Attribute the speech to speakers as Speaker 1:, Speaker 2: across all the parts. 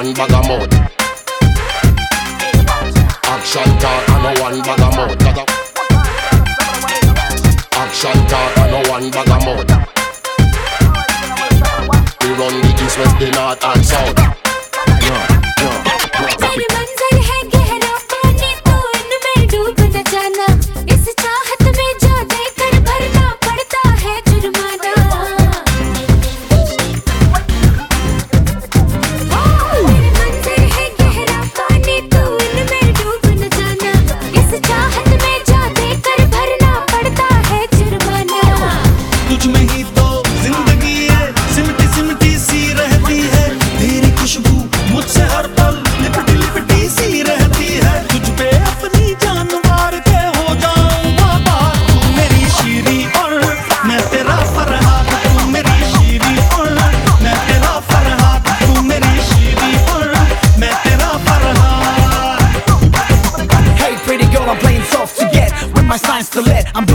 Speaker 1: one bag of mouth. Action talk and no one bag of mouth. Action talk and no one bag of mouth. We run the east, west, the north and south.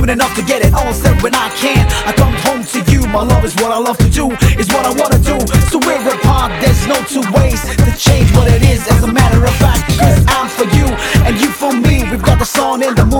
Speaker 2: doing enough to get it all said when I can. I come home to you, my love is what I love to do, is what I wanna do. So we're apart, there's no two ways to change what it is. As a matter of fact, cause I'm for you and you for me. We've got the song in the.